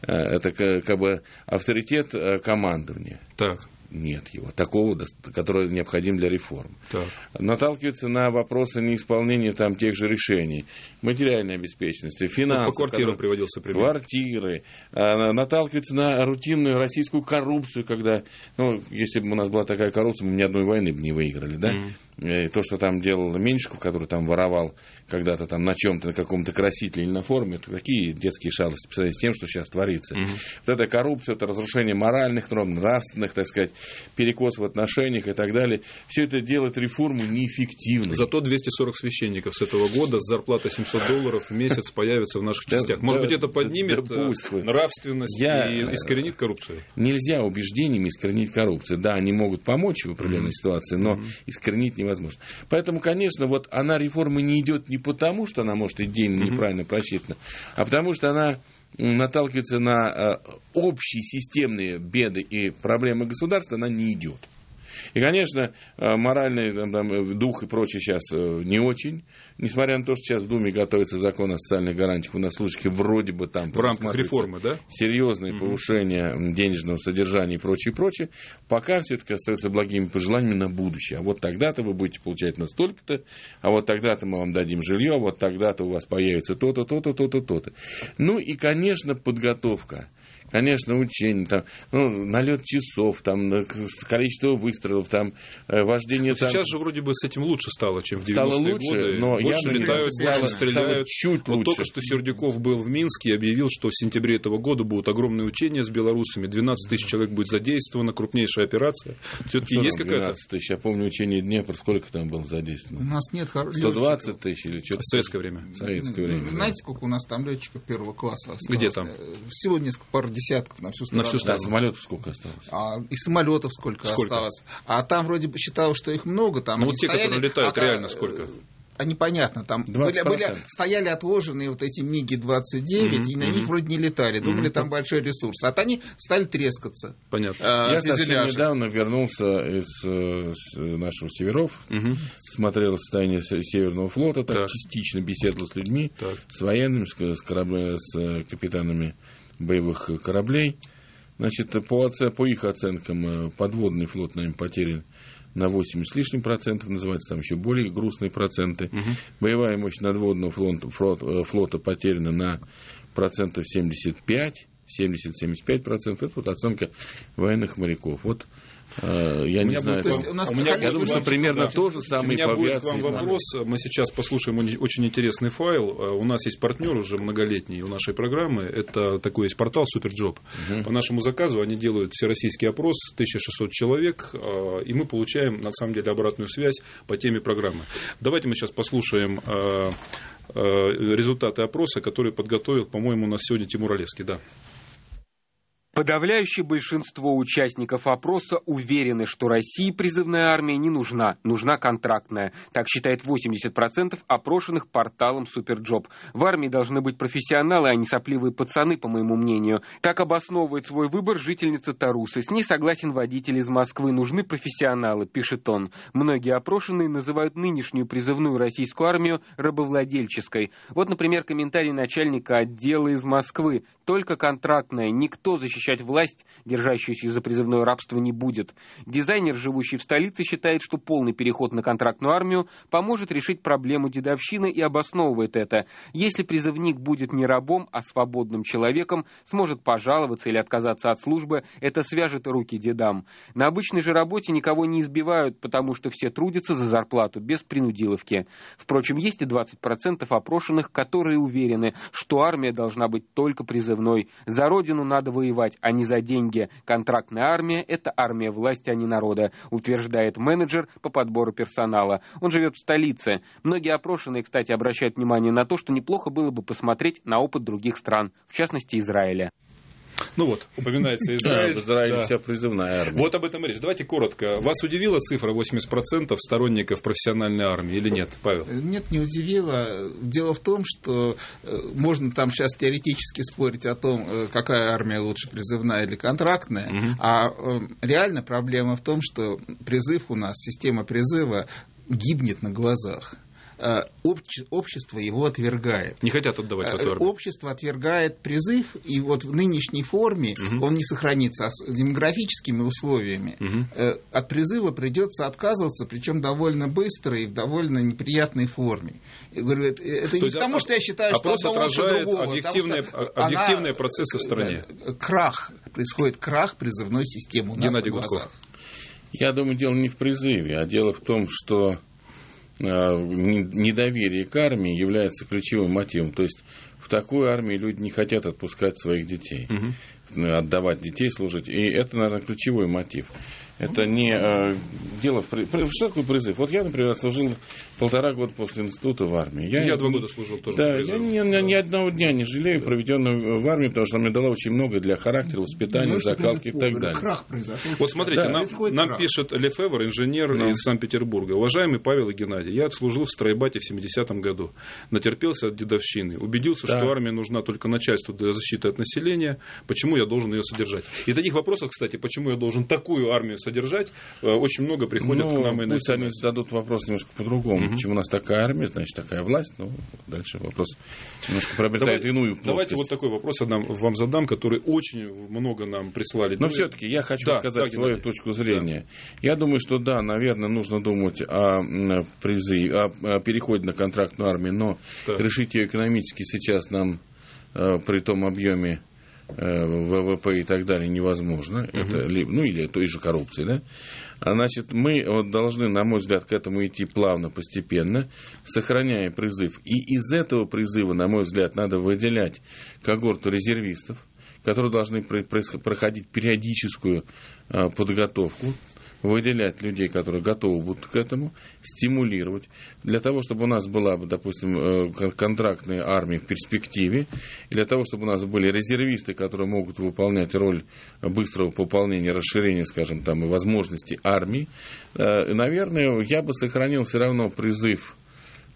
э, это как бы авторитет э, командования. Так. Нет его, такого, который необходим для реформ. Так. Наталкивается на вопросы неисполнения там тех же решений, материальной обеспеченности, финансов. Ну, по квартирам приводился пример. Квартиры. А, наталкивается на рутинную российскую коррупцию, когда, ну, если бы у нас была такая коррупция, мы ни одной войны бы не выиграли, да? Mm-hmm. То, что там делал Меньшиков, который там воровал когда-то там на чем-то, на каком-то красителе или на форме, это такие детские шалости по сравнению с тем, что сейчас творится. Угу. Вот эта коррупция, это разрушение моральных норм, нравственных, так сказать, перекос в отношениях и так далее, все это делает реформу неэффективной. Zато 240 священников с этого года с зарплатой 700 долларов в месяц появятся в наших частях. Может быть, это поднимет э, нравственность и искоренит коррупцию? Нельзя убеждениями искоренить коррупцию. Да, они могут помочь в определенной ситуации, но искоренить невозможно. Поэтому, конечно, вот она реформы не идет не потому, что она может идейно неправильно просчитана, а потому что она наталкивается на э, общие системные беды и проблемы государства, она не идет. И, конечно, э, моральный там, там, дух и прочее сейчас э, не очень. Несмотря на то, что сейчас в Думе готовится закон о социальных гарантиях военнослужащих, вроде бы там... В рамках реформы, да? Серьезные угу. повышения денежного содержания и прочее, прочее. Пока все-таки остается благими пожеланиями на будущее. А вот тогда-то вы будете получать настолько-то, а вот тогда-то мы вам дадим жилье, а вот тогда-то у вас появится то-то, то-то, то-то, то-то. Ну и, конечно, подготовка конечно, учение, там, ну, налет часов, там, количество выстрелов, там, э, вождение... Там... Сейчас же вроде бы с этим лучше стало, чем в 90-е стало лучше, годы. Но больше летают, стало, больше стреляют. чуть вот лучше. только что Сердюков был в Минске и объявил, что в сентябре этого года будут огромные учения с белорусами, 12 тысяч человек будет задействовано, крупнейшая операция. Все-таки есть какая-то... 12 тысяч, я помню учение Днепр, сколько там было задействовано? У нас нет 120 тысяч или что-то? В советское время. В советское время, Знаете, да. сколько у нас там летчиков первого класса осталось? Где там? Всего несколько пар десятков на всю страну на всю страну. Самолетов сколько осталось? А, и самолетов сколько, сколько осталось. А там вроде бы считалось, что их много. Там ну, вот те, стояли, которые летают, а, реально сколько? а непонятно, там были, были, стояли отложенные вот эти МиГи-29, mm-hmm, и на mm-hmm. них вроде не летали, думали, mm-hmm. там большой ресурс. А они стали трескаться. Понятно. А, Я совсем недавно вернулся из, из нашего Северов, mm-hmm. смотрел состояние Северного флота, так, так. частично беседовал с людьми, так. с военными, с, с, корабля, с капитанами боевых кораблей. Значит, по, по их оценкам, э, подводный флот, наверное, потерян на 8 с лишним процентов, называется там еще более грустные проценты. Угу. Боевая мощь надводного флота, флота, флота потеряна на процентов 75, 70-75 процентов. Это вот оценка военных моряков. Вот Э, я не знаю. Будет, у нас, у меня, я думаю, что примерно да. то же самое У меня будет к вам вопрос. Мы сейчас послушаем очень интересный файл. Э, у нас есть партнер уже многолетний у нашей программы. Это такой есть портал Superjob. Угу. По нашему заказу они делают всероссийский опрос, 1600 человек, э, и мы получаем, на самом деле, обратную связь по теме программы. Давайте мы сейчас послушаем результаты опроса, который подготовил, по-моему, у нас сегодня Тимур Олевский. Да. Подавляющее большинство участников опроса уверены, что России призывная армия не нужна, нужна контрактная. Так считает 80% опрошенных порталом Superjob. В армии должны быть профессионалы, а не сопливые пацаны, по моему мнению. Так обосновывает свой выбор жительница Тарусы. С ней согласен водитель из Москвы. Нужны профессионалы, пишет он. Многие опрошенные называют нынешнюю призывную российскую армию рабовладельческой. Вот, например, комментарий начальника отдела из Москвы. Только контрактная, никто защищает защищать власть, держащуюся за призывное рабство, не будет. Дизайнер, живущий в столице, считает, что полный переход на контрактную армию поможет решить проблему дедовщины и обосновывает это. Если призывник будет не рабом, а свободным человеком, сможет пожаловаться или отказаться от службы, это свяжет руки дедам. На обычной же работе никого не избивают, потому что все трудятся за зарплату, без принудиловки. Впрочем, есть и 20% опрошенных, которые уверены, что армия должна быть только призывной. За родину надо воевать, а не за деньги. Контрактная армия – это армия власти, а не народа, утверждает менеджер по подбору персонала. Он живет в столице. Многие опрошенные, кстати, обращают внимание на то, что неплохо было бы посмотреть на опыт других стран, в частности Израиля. Ну вот, упоминается Израиль. Да, в Израиле да. вся призывная армия. Вот об этом и речь. Давайте коротко. Вас удивила цифра 80% сторонников профессиональной армии или нет, Павел? Нет, не удивила. Дело в том, что э, можно там сейчас теоретически спорить о том, э, какая армия лучше, призывная или контрактная, угу. а э, реально проблема в том, что призыв у нас, система призыва гибнет на глазах. Э, общество его отвергает. Не хотят отдавать эту армию. Общество отвергает призыв, и вот в нынешней форме угу. он не сохранится. А с демографическими условиями угу. от призыва придется отказываться, причем довольно быстро и в довольно неприятной форме. Я говорю, это, это не потому, а, что я считаю, что одно отражает лучше другого. Объективные, объективные она, процессы в стране. Крах. Происходит крах призывной системы у нас Геннадий на глазах. Я думаю, дело не в призыве, а дело в том, что Э, недоверие к армии является ключевым мотивом. То есть в такой армии люди не хотят отпускать своих детей, угу. отдавать детей служить. И это, наверное, ключевой мотив. Это не э, дело в... Что такое призыв? Вот я, например, служил полтора года после института в армии. Я, я два года служил тоже. Да, я ни, ни, ни одного дня не жалею, проведенного в армии, потому что она мне дала очень много для характера, воспитания, ну, закалки и так далее. Крах произошел. Вот смотрите, да, нам, нам пишет Лефевр, инженер да. из Санкт-Петербурга. Уважаемый Павел и Геннадий, я служил в стройбате в 70-м году. Натерпелся от дедовщины. Убедился, да. что армия нужна только начальству для защиты от населения. Почему я должен ее содержать? И таких вопросов, кстати, почему я должен такую армию содержать, содержать, э, очень много приходят ну, к нам и на пусть они зададут вопрос немножко по-другому. Угу. Почему у нас такая армия, значит, такая власть. Ну, дальше вопрос немножко приобретает Давай, иную плоскость. Давайте вот такой вопрос я вам задам, который очень много нам прислали. Но все-таки я хочу да, сказать да, свою точку зрения. Да. Я думаю, что да, наверное, нужно думать о призыве, о, переходе на контрактную армию, но так. решить ее экономически сейчас нам э, при том объеме ВВП и так далее невозможно, угу. это, ну или той же коррупции, да, а значит, мы вот должны, на мой взгляд, к этому идти плавно, постепенно, сохраняя призыв. И из этого призыва, на мой взгляд, надо выделять когорту резервистов, которые должны проходить периодическую э, подготовку, выделять людей, которые готовы будут к этому, стимулировать, для того, чтобы у нас была, допустим, э, контрактная армия в перспективе, для того, чтобы у нас были резервисты, которые могут выполнять роль быстрого пополнения, расширения, скажем, там, и возможностей армии, э, наверное, я бы сохранил все равно призыв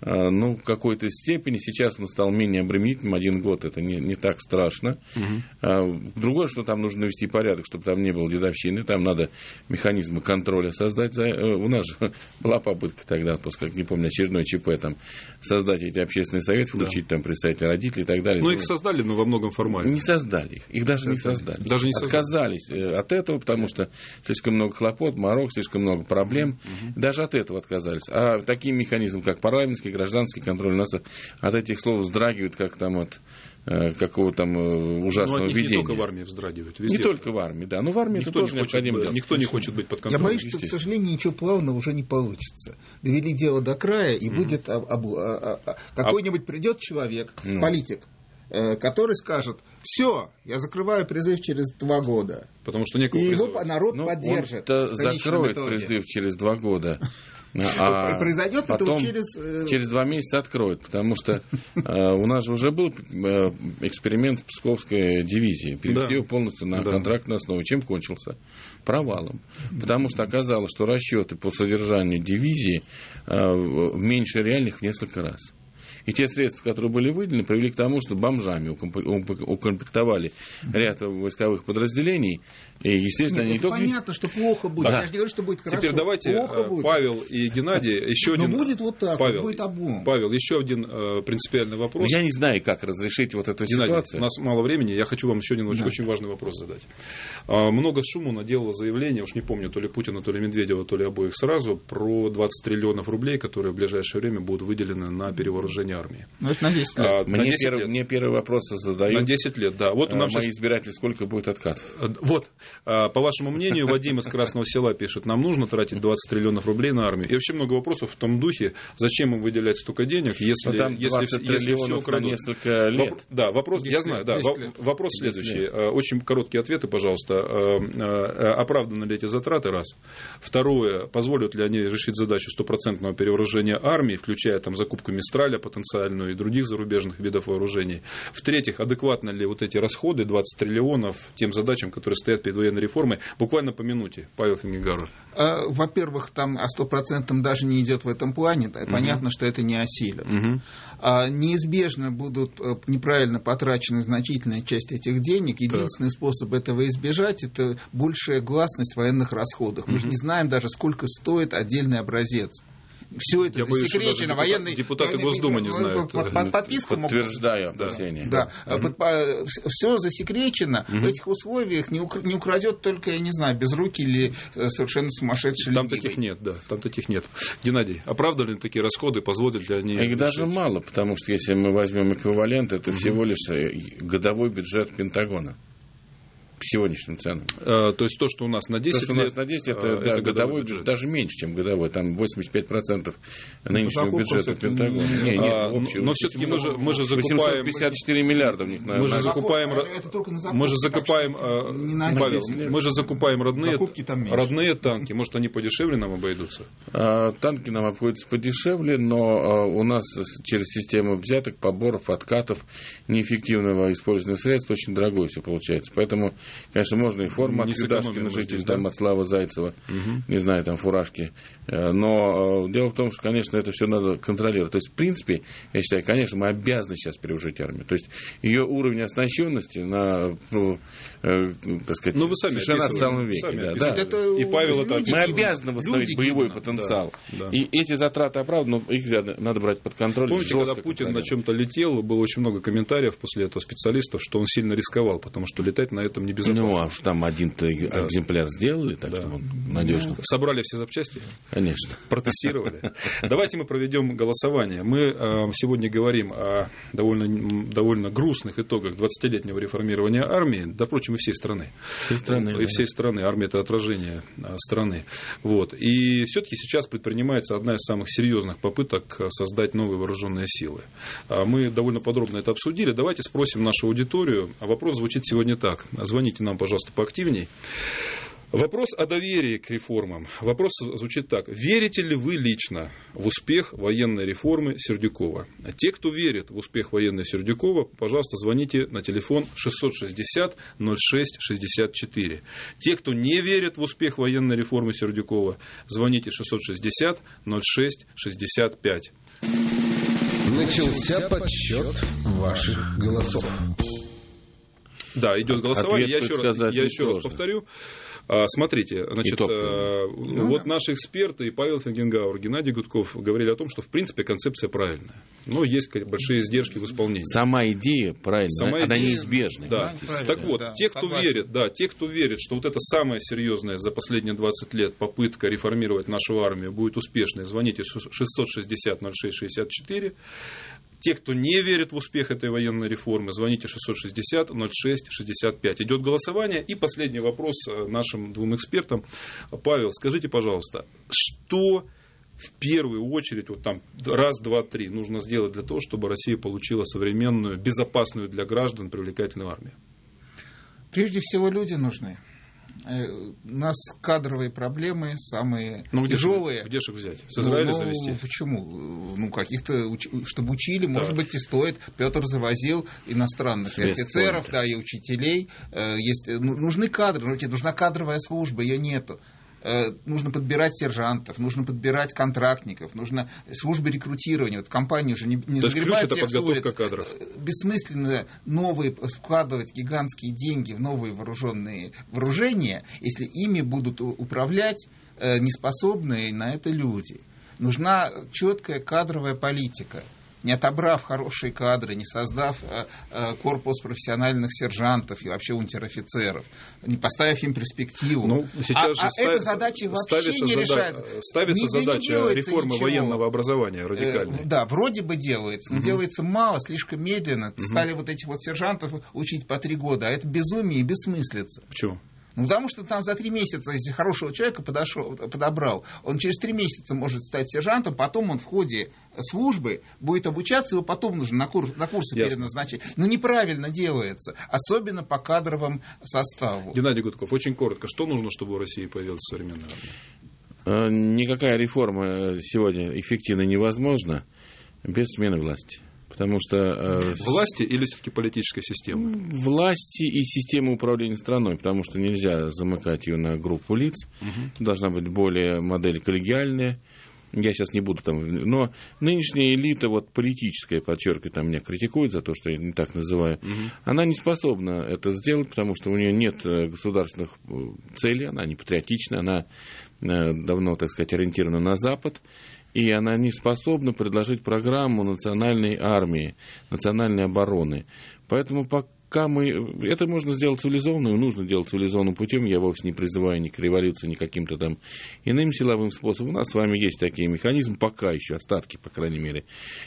ну, в какой-то степени. Сейчас он стал менее обременительным. Один год это не, не так страшно. Угу. Другое, что там нужно вести порядок, чтобы там не было дедовщины. Там надо механизмы контроля создать. Э, у нас же была попытка тогда, как не помню, очередной ЧП, там, создать эти общественные советы, включить да. там представителей родителей и так далее. Ну, их создали, но во многом формально. Не создали их. Их даже не создали. Даже не создали. Отказались от этого, потому что слишком много хлопот, морок, слишком много проблем. Угу. Даже от этого отказались. А такие механизмы, как парламентский гражданский контроль. У нас от этих слов вздрагивает, как там от э, какого-то там э, ужасного них видения. не только в армии вздрагивают. Везде. Не только в армии, да. Но в армии Никто, это не тоже хочет, необходимо. быть- делать. никто не хочет быть под Я контролем. боюсь, что, к сожалению, ничего плавного уже не получится. Довели дело до края, и будет об- об- а- а- а- какой-нибудь придет человек, Ну. политик, э, который скажет: все, я закрываю призыв через два года. Потому что некого И его призывать. народ Ну, поддержит. конечном закроет итоге. призыв через два года. А произойдет это потом вот через, э, через два месяца откроет, потому что э, у нас же уже был э, эксперимент с Псковской дивизией, перевести его полностью на контрактную основу. Чем кончился? Провалом. Потому что оказалось, что расчеты по содержанию дивизии в- меньше реальных в несколько раз. И те средства, которые были выделены, привели к тому, что бомжами укомп- укомп- укомплектовали ряд войсковых подразделений. И, естественно, Нет, они не только... понятно, что плохо будет. Да. Я же не говорю, что будет хорошо. Теперь давайте плохо э, будет. Павел и Геннадий еще Но один. будет вот так, Павел, будет обум. Павел, еще один э, принципиальный вопрос. Я не знаю, как разрешить вот эту Геннадий, ситуацию. у нас мало времени, я хочу вам еще один очень, очень важный вопрос задать. А, много шуму наделало заявление, уж не помню, то ли Путина, то ли Медведева, то ли обоих сразу, про 20 триллионов рублей, которые в ближайшее время будут выделены на перевооружение армии. Ну, это на 10 лет. А, на Мне, 10 первый, лет. мне первый вопрос задают. На 10 лет, да. Вот э, нам мои сейчас избиратели, сколько будет откатов? Вот, а, по вашему мнению, Вадим из Красного Села пишет, нам нужно тратить 20 триллионов рублей на армию. И вообще много вопросов в том духе, зачем им выделять столько денег, если, Но там если, 20 если все на украдут. несколько лет. Воп- Да, вопрос, 10 я знаю, да, 10 во- лет. вопрос 10 следующий. лет. Э, Очень короткие ответы, пожалуйста. Э, э, Оправданы ли эти затраты, раз. Второе, позволят ли они решить задачу стопроцентного перевооружения армии, включая там закупку Мистраля потенциальную и других зарубежных видов вооружений. В-третьих, адекватно ли вот эти расходы, 20 триллионов, тем задачам, которые стоят перед военной реформой, буквально по минуте, Павел Фингегаров. А, Во-первых, там о стопроцентном даже не идет в этом плане. Да, Понятно, что это не осилят. А, Неизбежно будут э, неправильно потрачены значительная часть этих денег. Единственный способ этого избежать – это большая гласность в военных расходах. Мы же не знаем даже, сколько стоит отдельный образец. Все это Я боюсь, что даже засекречено. депутат- военный, депутаты военный- Госдумы не ну, знают. Под, под подписку могут- Подтверждаю опасения. Да, все засекречено. В этих условиях не, укра- не украдет только, я не знаю, безрукий или э, совершенно сумасшедший Там ленивый. таких нет, да, там таких нет. Геннадий, оправданы ли такие расходы, позволят ли они... Их даже решить? мало, потому что если мы возьмем эквивалент, это всего лишь э, годовой бюджет Пентагона. К сегодняшним ценам. Э, То есть то, что у нас на 10 То, что у нас лет, на 10, это, э, да, это годовой, бюджет. даже меньше, чем годовой. Там 85% нынешнего закупкам бюджета Пентагона. не- Не, А, общего. но все-таки мы же, мы же закупаем... 854 миллиарда у них на, Мы же на- закупаем, это только на закупки, мы же закупаем, что э, не на Павел, 10 лет. мы же закупаем родные, там родные танки. Может, они подешевле нам обойдутся? А, Танки нам обходятся подешевле, но а, у нас через систему взяток, поборов, откатов, неэффективного использования средств очень дорогое все получается. Поэтому, конечно, можно и форму Не от мы житель, здесь, там да? от Славы Зайцева, не знаю, там фуражки. Э, Но э, дело в том, что, конечно, это все надо контролировать. То есть, в принципе, я считаю, конечно, мы обязаны сейчас переужить армию. То есть, ее уровень оснащенности на, ну, э, так сказать, Ну, вы сами 16 описывали. веке. Сами да, описывали. да. Это И Павел это Мы обязаны восстановить Люди боевой кино. потенциал. Да, да. И эти затраты оправданы, но их надо, брать под контроль. Помните, когда Путин на чем-то летел, было очень много комментариев после этого специалистов, что он сильно рисковал, потому что летать на этом небезопасно. Ну, а уж там один-то экземпляр сделали, так что он надежно. Собрали все запчасти? Конечно. протестировали. Давайте мы проведем голосование. Мы э, сегодня говорим о довольно, довольно грустных итогах 20-летнего реформирования армии, да, впрочем, и всей страны. Всей страны, И да. всей страны. Армия – это отражение э, страны. Вот. И все-таки сейчас предпринимается одна из самых серьезных попыток э, создать новые вооруженные силы. А Мы довольно подробно это обсудили. Давайте спросим нашу аудиторию. А вопрос звучит сегодня так. Звоните нам, пожалуйста, поактивней. Вопрос о доверии к реформам. Вопрос звучит так. Верите ли вы лично в успех военной реформы Сердюкова? Те, кто верит в успех военной Сердюкова, пожалуйста, звоните на телефон 660 06 64. Те, кто не верит в успех военной реформы Сердюкова, звоните 660 06 65. Начался подсчет ваших голосов. Да, идет голосование. Ответ Я еще, раз, я еще раз повторю. А, Смотрите, значит, Итог. э, вот наши эксперты и Павел Фингенгауэр, Геннадий Гудков говорили о том, что в принципе концепция правильная. Но есть большие издержки в исполнении. Сама идея правильная, Сама она идея- неизбежна. Да. Так вот, да, те, кто согласен. верит, да, те, кто верит, что вот это самая серьезная за последние 20 лет попытка реформировать нашу армию будет успешной, звоните 660 06 64. Те, кто не верит в успех этой военной реформы, звоните 660 06 65. Идет голосование. И последний вопрос э, нашим двум экспертам. Павел, скажите, пожалуйста, что в первую очередь, вот там раз, два, три, нужно сделать для того, чтобы Россия получила современную, безопасную для граждан привлекательную армию? Прежде всего люди нужны. Э, у нас кадровые проблемы самые ну, где тяжелые. Же, где же их взять? С Израиля ну, завести? Почему? Ну, каких-то, чтобы учили, да. может быть, и стоит. Петр завозил иностранных Средств офицеров, да, и учителей. Э, есть, ну, нужны кадры, нужна кадровая служба, ее нету. Э, нужно подбирать сержантов, нужно подбирать контрактников, нужно службы рекрутирования. Вот компании уже не, не То загребают это подготовка кадров. Э, бессмысленно новые вкладывать гигантские деньги в новые вооруженные вооружения, если ими будут управлять э, неспособные на это люди. Нужна четкая кадровая политика не отобрав хорошие кадры, не создав э, э, корпус профессиональных сержантов и вообще унтер-офицеров, не поставив им перспективу. Ну, сейчас а, же а эта задача вообще ставится не решается. Зада... Ставится не, задача реформы ничего. военного образования радикальной. Э, да, вроде бы делается, но угу. делается мало, слишком медленно. Угу. Стали вот этих вот сержантов учить по три года, а это безумие и бессмыслица. Почему? Ну, потому что там за три месяца, если хорошего человека подошел, подобрал, он через три месяца может стать сержантом, потом он в ходе службы будет обучаться, его потом нужно на, курс, на курсы Ясно. переназначить. Но неправильно делается, особенно по кадровому составу. Геннадий Гудков, очень коротко, что нужно, чтобы у России появилась современная армия? Э, никакая реформа сегодня эффективно невозможна без смены власти. Потому что... Э, власти или все-таки политической системы? Власти и системы управления страной, потому что нельзя замыкать ее на группу лиц. Угу. Должна быть более модель коллегиальная. Я сейчас не буду там... Но нынешняя элита, вот политическая, подчеркиваю, там меня критикует за то, что я не так называю, угу. она не способна это сделать, потому что у нее нет э, государственных э, целей, она не патриотична, она давно, так сказать, ориентирована на Запад и она не способна предложить программу национальной армии, национальной обороны. Поэтому пока пока мы... Это можно сделать цивилизованным, нужно делать цивилизованным путем. Я вовсе не призываю ни к революции, ни к каким-то там иным силовым способам. У нас с вами есть такие механизмы, пока еще, остатки, по крайней мере.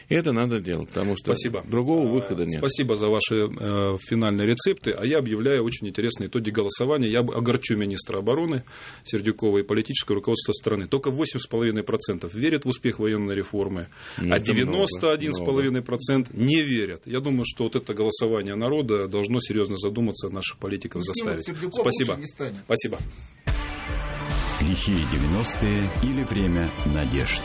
И это надо делать, потому что Спасибо. другого выхода нет. Спасибо за ваши э, финальные рецепты. А я объявляю очень интересные итоги голосования. Я огорчу министра обороны Сердюкова и политическое руководство страны. Только 8,5% верят в успех военной реформы, ну, а 91,5% не верят. Я думаю, что вот это голосование народа должно серьезно задуматься наших политиков заставить. Спасибо. Спасибо. Лихие 90-е или время надежд.